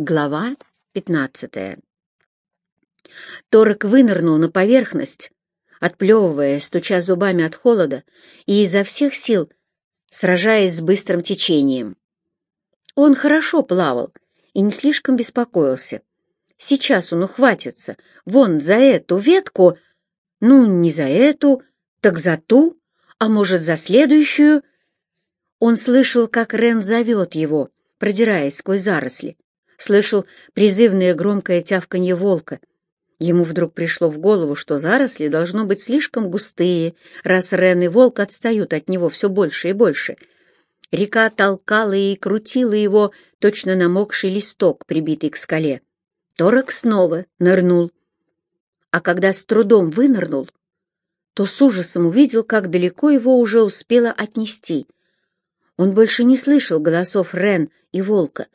Глава пятнадцатая. Торок вынырнул на поверхность, отплевывая, стуча зубами от холода и изо всех сил сражаясь с быстрым течением. Он хорошо плавал и не слишком беспокоился. Сейчас он ухватится вон за эту ветку, ну, не за эту, так за ту, а может, за следующую. Он слышал, как Рен зовет его, продираясь сквозь заросли слышал призывное громкое тявканье волка. Ему вдруг пришло в голову, что заросли должно быть слишком густые, раз Рен и волк отстают от него все больше и больше. Река толкала и крутила его, точно намокший листок, прибитый к скале. Торок снова нырнул. А когда с трудом вынырнул, то с ужасом увидел, как далеко его уже успело отнести. Он больше не слышал голосов Рен и волка,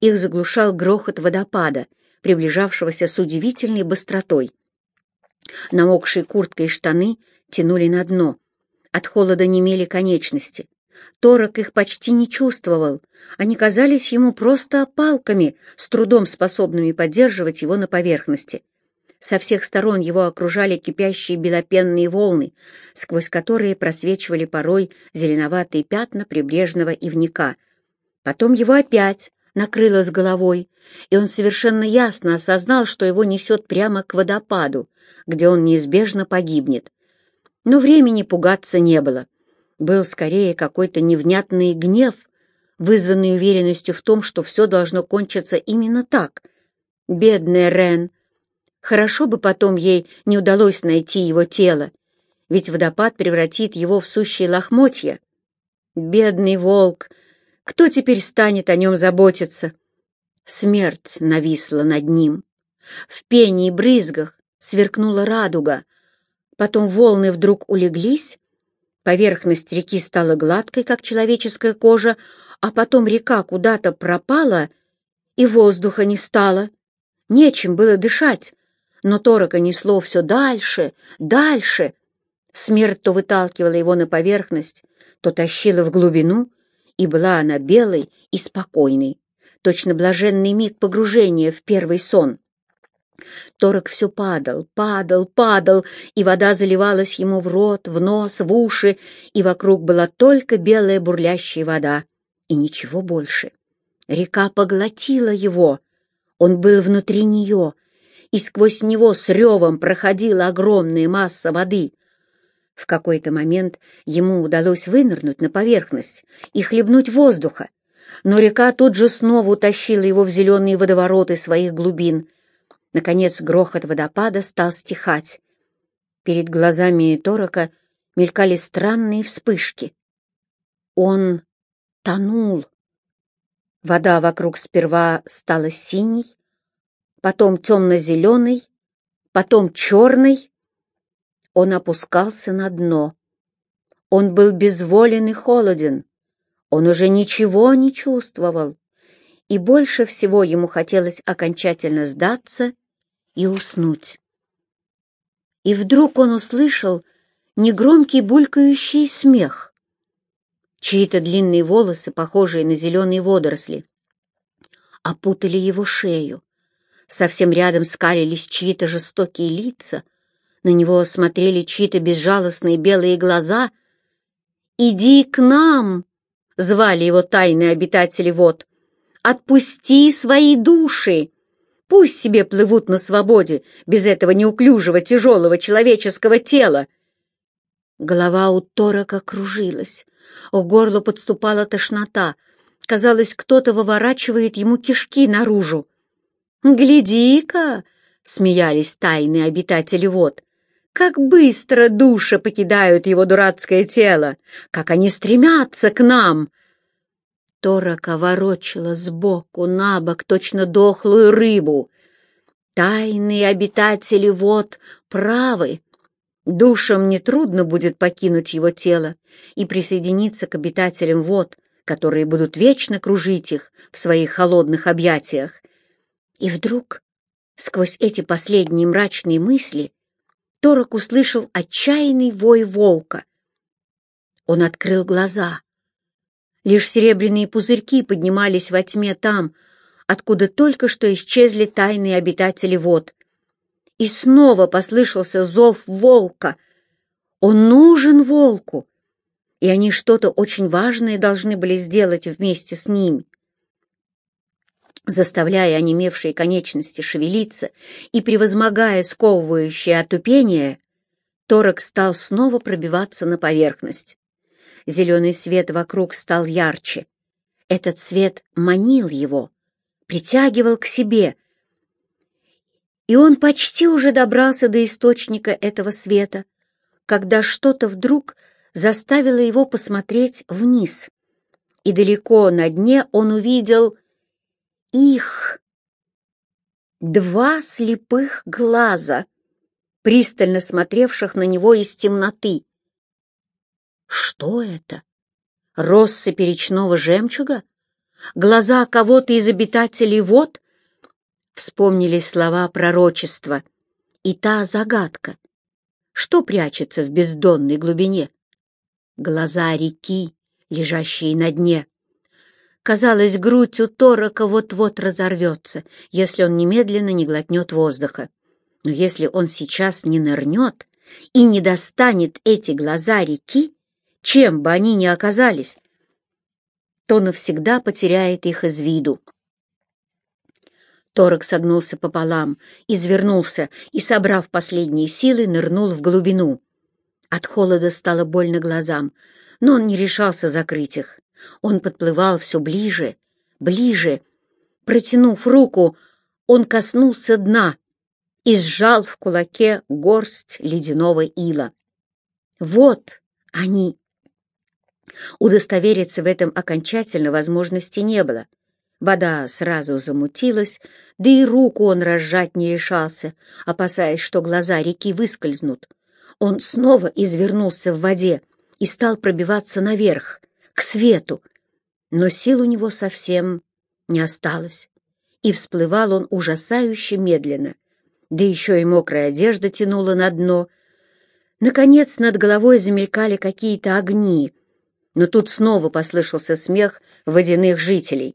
их заглушал грохот водопада, приближавшегося с удивительной быстротой. Намокшие куртка и штаны тянули на дно. От холода немели конечности. Торок их почти не чувствовал. Они казались ему просто палками, с трудом способными поддерживать его на поверхности. Со всех сторон его окружали кипящие белопенные волны, сквозь которые просвечивали порой зеленоватые пятна прибрежного ивника. Потом его опять накрыло с головой, и он совершенно ясно осознал, что его несет прямо к водопаду, где он неизбежно погибнет. Но времени пугаться не было. Был скорее какой-то невнятный гнев, вызванный уверенностью в том, что все должно кончиться именно так. Бедная Рен! Хорошо бы потом ей не удалось найти его тело, ведь водопад превратит его в сущие лохмотья. Бедный волк! Кто теперь станет о нем заботиться? Смерть нависла над ним. В пении и брызгах сверкнула радуга. Потом волны вдруг улеглись, поверхность реки стала гладкой, как человеческая кожа, а потом река куда-то пропала, и воздуха не стало. Нечем было дышать, но Торока несло все дальше, дальше. Смерть то выталкивала его на поверхность, то тащила в глубину, и была она белой и спокойной, точно блаженный миг погружения в первый сон. Торок все падал, падал, падал, и вода заливалась ему в рот, в нос, в уши, и вокруг была только белая бурлящая вода, и ничего больше. Река поглотила его, он был внутри нее, и сквозь него с ревом проходила огромная масса воды, в какой-то момент ему удалось вынырнуть на поверхность и хлебнуть воздуха, но река тут же снова утащила его в зеленые водовороты своих глубин. Наконец грохот водопада стал стихать. Перед глазами Торока мелькали странные вспышки. Он тонул. Вода вокруг сперва стала синей, потом темно-зеленой, потом черной, он опускался на дно. Он был безволен и холоден. Он уже ничего не чувствовал. И больше всего ему хотелось окончательно сдаться и уснуть. И вдруг он услышал негромкий булькающий смех. Чьи-то длинные волосы, похожие на зеленые водоросли, опутали его шею. Совсем рядом скалились чьи-то жестокие лица — на него смотрели чьи-то безжалостные белые глаза. «Иди к нам!» — звали его тайные обитатели вод. «Отпусти свои души! Пусть себе плывут на свободе без этого неуклюжего тяжелого человеческого тела!» Голова у Торака кружилась, у горла подступала тошнота. Казалось, кто-то выворачивает ему кишки наружу. «Гляди-ка!» — смеялись тайные обитатели вод. Как быстро души покидают его дурацкое тело! Как они стремятся к нам!» Торака ворочала сбоку на бок точно дохлую рыбу. Тайные обитатели вод правы. Душам нетрудно будет покинуть его тело и присоединиться к обитателям вод, которые будут вечно кружить их в своих холодных объятиях. И вдруг, сквозь эти последние мрачные мысли, Торок услышал отчаянный вой волка. Он открыл глаза. Лишь серебряные пузырьки поднимались во тьме там, откуда только что исчезли тайные обитатели вод. И снова послышался зов волка. Он нужен волку, и они что-то очень важное должны были сделать вместе с ним. Заставляя онемевшие конечности шевелиться и превозмогая сковывающее отупение, Торок стал снова пробиваться на поверхность. Зеленый свет вокруг стал ярче. Этот свет манил его, притягивал к себе. И он почти уже добрался до источника этого света, когда что-то вдруг заставило его посмотреть вниз. И далеко на дне он увидел их. Два слепых глаза, пристально смотревших на него из темноты. Что это? Россыпи речного жемчуга? Глаза кого-то из обитателей вод? Вспомнились слова пророчества и та загадка. Что прячется в бездонной глубине? Глаза реки, лежащие на дне. Казалось, грудь у Торока вот-вот разорвется, если он немедленно не глотнет воздуха. Но если он сейчас не нырнет и не достанет эти глаза реки, чем бы они ни оказались, то навсегда потеряет их из виду. Торок согнулся пополам, извернулся и, собрав последние силы, нырнул в глубину. От холода стало больно глазам, но он не решался закрыть их. Он подплывал все ближе, ближе. Протянув руку, он коснулся дна и сжал в кулаке горсть ледяного ила. Вот они, Удостовериться в этом окончательно возможности не было. Вода сразу замутилась, да и руку он разжать не решался, опасаясь, что глаза реки выскользнут. Он снова извернулся в воде и стал пробиваться наверх, к свету, но сил у него совсем не осталось, и всплывал он ужасающе медленно, да еще и мокрая одежда тянула на дно. Наконец над головой замелькали какие-то огни — но тут снова послышался смех водяных жителей.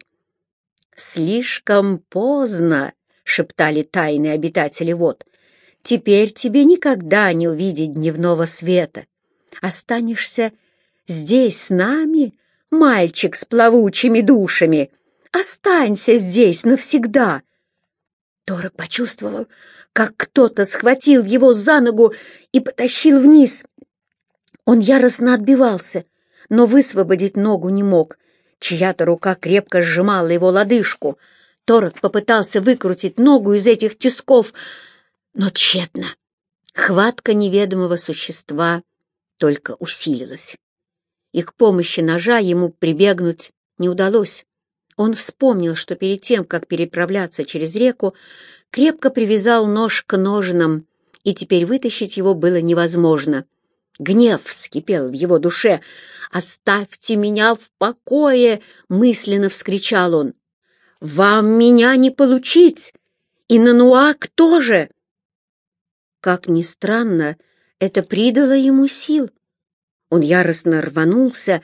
«Слишком поздно!» — шептали тайные обитатели вод. «Теперь тебе никогда не увидеть дневного света. Останешься здесь с нами, мальчик с плавучими душами. Останься здесь навсегда!» Торок почувствовал, как кто-то схватил его за ногу и потащил вниз. Он яростно отбивался — но высвободить ногу не мог. Чья-то рука крепко сжимала его лодыжку. Торок попытался выкрутить ногу из этих тисков, но тщетно. Хватка неведомого существа только усилилась. И к помощи ножа ему прибегнуть не удалось. Он вспомнил, что перед тем, как переправляться через реку, крепко привязал нож к ножнам, и теперь вытащить его было невозможно. Гнев вскипел в его душе. «Оставьте меня в покое!» — мысленно вскричал он. «Вам меня не получить! И Нануак тоже!» Как ни странно, это придало ему сил. Он яростно рванулся,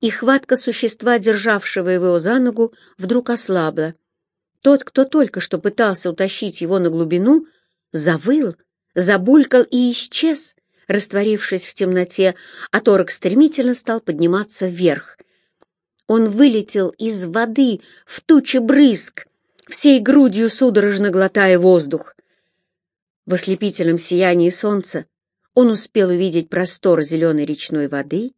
и хватка существа, державшего его за ногу, вдруг ослабла. Тот, кто только что пытался утащить его на глубину, завыл, забулькал и исчез — растворившись в темноте, а торок стремительно стал подниматься вверх. Он вылетел из воды в тучи брызг, всей грудью судорожно глотая воздух. В ослепительном сиянии солнца он успел увидеть простор зеленой речной воды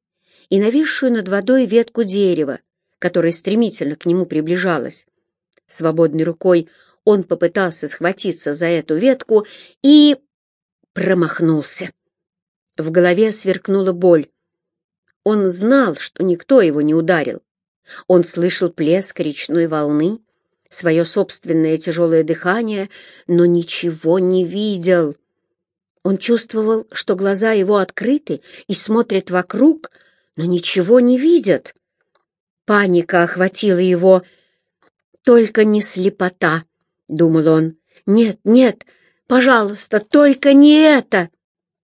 и нависшую над водой ветку дерева, которая стремительно к нему приближалась. Свободной рукой он попытался схватиться за эту ветку и промахнулся. В голове сверкнула боль. Он знал, что никто его не ударил. Он слышал плеск речной волны, свое собственное тяжелое дыхание, но ничего не видел. Он чувствовал, что глаза его открыты и смотрят вокруг, но ничего не видят. Паника охватила его. «Только не слепота», — думал он. «Нет, нет, пожалуйста, только не это!»